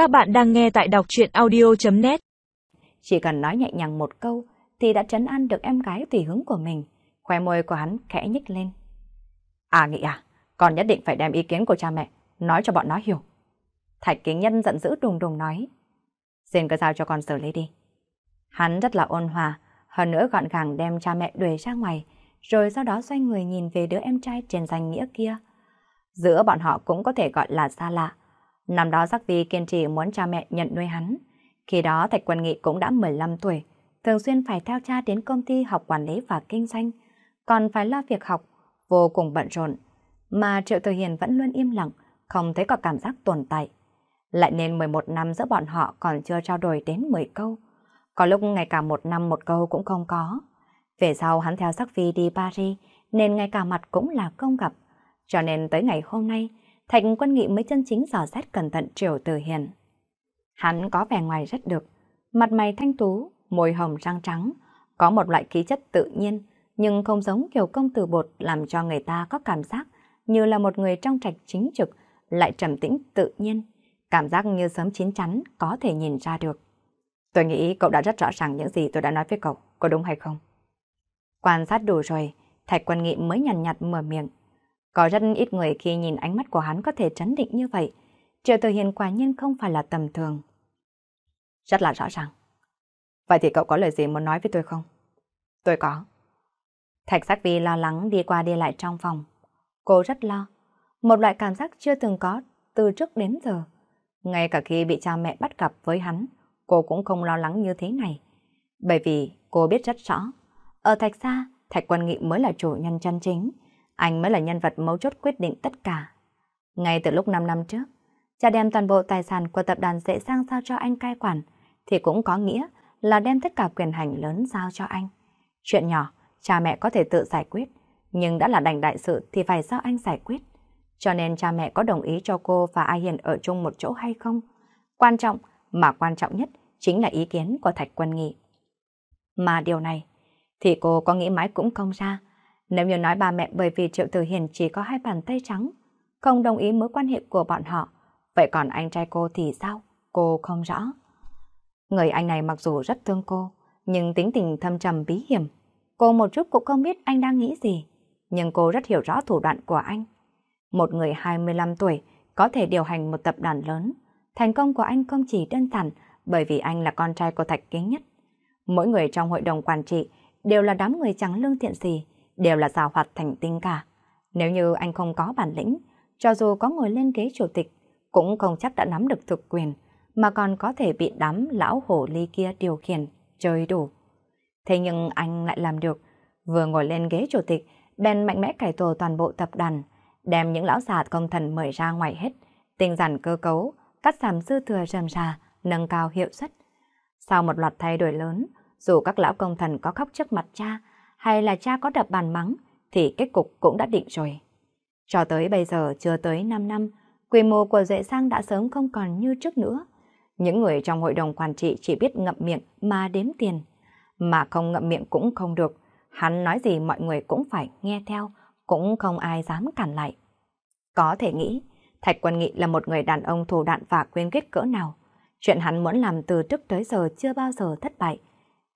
Các bạn đang nghe tại đọc chuyện audio.net Chỉ cần nói nhẹ nhàng một câu thì đã trấn an được em gái tùy hứng của mình. Khoe môi của hắn khẽ nhích lên. À nghĩ à, con nhất định phải đem ý kiến của cha mẹ, nói cho bọn nó hiểu. Thạch kính nhân giận dữ đùng đùng nói. Xin cứ giao cho con xử lý đi. Hắn rất là ôn hòa, hơn nữa gọn gàng đem cha mẹ đuổi ra ngoài, rồi sau đó xoay người nhìn về đứa em trai trên danh nghĩa kia. Giữa bọn họ cũng có thể gọi là xa lạ. Năm đó Giác Vi kiên trì muốn cha mẹ nhận nuôi hắn. Khi đó Thạch Quân Nghị cũng đã 15 tuổi, thường xuyên phải theo cha đến công ty học quản lý và kinh doanh, còn phải lo việc học, vô cùng bận rộn. Mà Triệu Thừa Hiền vẫn luôn im lặng, không thấy có cảm giác tồn tại. Lại nên 11 năm giữa bọn họ còn chưa trao đổi đến 10 câu. Có lúc ngày cả một năm một câu cũng không có. Về sau hắn theo sắc vi đi Paris, nên ngay cả mặt cũng là không gặp. Cho nên tới ngày hôm nay, Thạch Quân Nghị mới chân chính dò xét cẩn thận Triều Từ Hiền. Hắn có vẻ ngoài rất được, mặt mày thanh tú, môi hồng răng trắng, có một loại khí chất tự nhiên, nhưng không giống kiểu công tử bột làm cho người ta có cảm giác như là một người trong trạch chính trực, lại trầm tĩnh tự nhiên, cảm giác như sớm chín chắn có thể nhìn ra được. Tôi nghĩ cậu đã rất rõ ràng những gì tôi đã nói với cậu, có đúng hay không? Quan sát đủ rồi, Thạch Quân Nghị mới nhằn nhạt mở miệng. Có rất ít người khi nhìn ánh mắt của hắn có thể trấn định như vậy. Triệu Tử Hiền quả nhiên không phải là tầm thường. Rất là rõ ràng. Vậy thì cậu có lời gì muốn nói với tôi không? Tôi có. Thạch Sắc Vi lo lắng đi qua đi lại trong phòng. Cô rất lo. Một loại cảm giác chưa từng có từ trước đến giờ. Ngay cả khi bị cha mẹ bắt gặp với hắn, cô cũng không lo lắng như thế này. Bởi vì cô biết rất rõ, ở Thạch sa Thạch Quân Nghị mới là chủ nhân chân chính. Anh mới là nhân vật mấu chốt quyết định tất cả. Ngay từ lúc 5 năm trước, cha đem toàn bộ tài sản của tập đoàn dễ sang giao cho anh cai quản, thì cũng có nghĩa là đem tất cả quyền hành lớn giao cho anh. Chuyện nhỏ, cha mẹ có thể tự giải quyết, nhưng đã là đành đại sự thì phải do anh giải quyết. Cho nên cha mẹ có đồng ý cho cô và A Hiền ở chung một chỗ hay không? Quan trọng, mà quan trọng nhất chính là ý kiến của Thạch Quân Nghị. Mà điều này, thì cô có nghĩ mãi cũng không ra. Nếu như nói bà mẹ bởi vì Triệu Tử Hiền chỉ có hai bàn tay trắng, không đồng ý mối quan hệ của bọn họ, vậy còn anh trai cô thì sao? Cô không rõ. Người anh này mặc dù rất thương cô, nhưng tính tình thâm trầm bí hiểm. Cô một chút cũng không biết anh đang nghĩ gì, nhưng cô rất hiểu rõ thủ đoạn của anh. Một người 25 tuổi có thể điều hành một tập đoàn lớn. Thành công của anh không chỉ đơn giản bởi vì anh là con trai của Thạch Kính Nhất. Mỗi người trong hội đồng quản trị đều là đám người chẳng lương thiện gì, đều là rào hoạt thành tinh cả. Nếu như anh không có bản lĩnh, cho dù có ngồi lên ghế chủ tịch, cũng không chắc đã nắm được thực quyền, mà còn có thể bị đám lão hổ ly kia điều khiển, chơi đủ. Thế nhưng anh lại làm được, vừa ngồi lên ghế chủ tịch, bèn mạnh mẽ cải tổ toàn bộ tập đoàn, đem những lão già công thần mời ra ngoài hết, tinh giản cơ cấu, cắt giảm dư thừa rầm rà, nâng cao hiệu suất. Sau một loạt thay đổi lớn, dù các lão công thần có khóc trước mặt cha, hay là cha có đập bàn mắng, thì kết cục cũng đã định rồi. Cho tới bây giờ chưa tới 5 năm, quy mô của Duệ Sang đã sớm không còn như trước nữa. Những người trong hội đồng quản trị chỉ biết ngậm miệng mà đếm tiền. Mà không ngậm miệng cũng không được. Hắn nói gì mọi người cũng phải nghe theo, cũng không ai dám cản lại. Có thể nghĩ, Thạch Quân Nghị là một người đàn ông thù đạn và quyên kết cỡ nào. Chuyện hắn muốn làm từ trước tới giờ chưa bao giờ thất bại.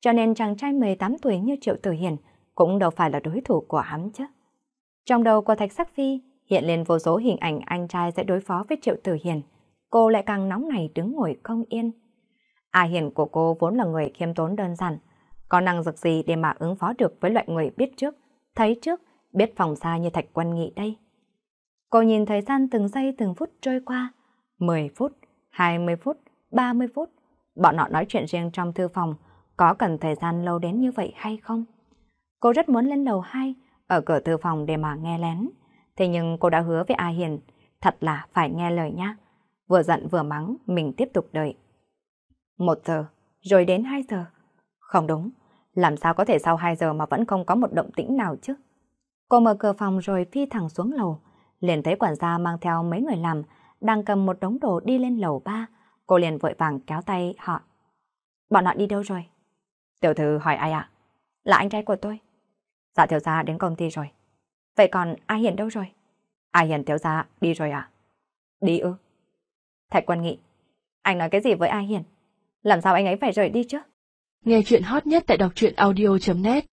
Cho nên chàng trai 18 tuổi như Triệu Tử Hiền cũng đâu phải là đối thủ của hắn chứ. Trong đầu của Thạch Sắc Phi hiện lên vô số hình ảnh anh trai sẽ đối phó với Triệu Tử Hiền. Cô lại càng nóng này đứng ngồi không yên. A Hiền của cô vốn là người khiêm tốn đơn giản, có năng lực gì để mà ứng phó được với loại người biết trước, thấy trước, biết phòng xa như Thạch Quân Nghị đây. Cô nhìn thời gian từng giây từng phút trôi qua, 10 phút, 20 phút, 30 phút. Bọn họ nói chuyện riêng trong thư phòng, có cần thời gian lâu đến như vậy hay không? Cô rất muốn lên lầu 2, ở cửa thư phòng để mà nghe lén. Thế nhưng cô đã hứa với A Hiền, thật là phải nghe lời nhá. Vừa giận vừa mắng, mình tiếp tục đợi. Một giờ, rồi đến 2 giờ. Không đúng, làm sao có thể sau 2 giờ mà vẫn không có một động tĩnh nào chứ? Cô mở cửa phòng rồi phi thẳng xuống lầu, liền thấy quản gia mang theo mấy người làm, đang cầm một đống đồ đi lên lầu 3. Cô liền vội vàng kéo tay họ. Bọn họ đi đâu rồi? Tiểu thư hỏi ai ạ? Là anh trai của tôi. Dạ thiếu gia đến công ty rồi. Vậy còn ai Hiền đâu rồi? Ai Hiền thiếu gia đi rồi à? Đi ư? Thạch Quân Nghị, Anh nói cái gì với A Hiền? Làm sao anh ấy phải rời đi chứ? Nghe chuyện hot nhất tại đọc truyện audio.net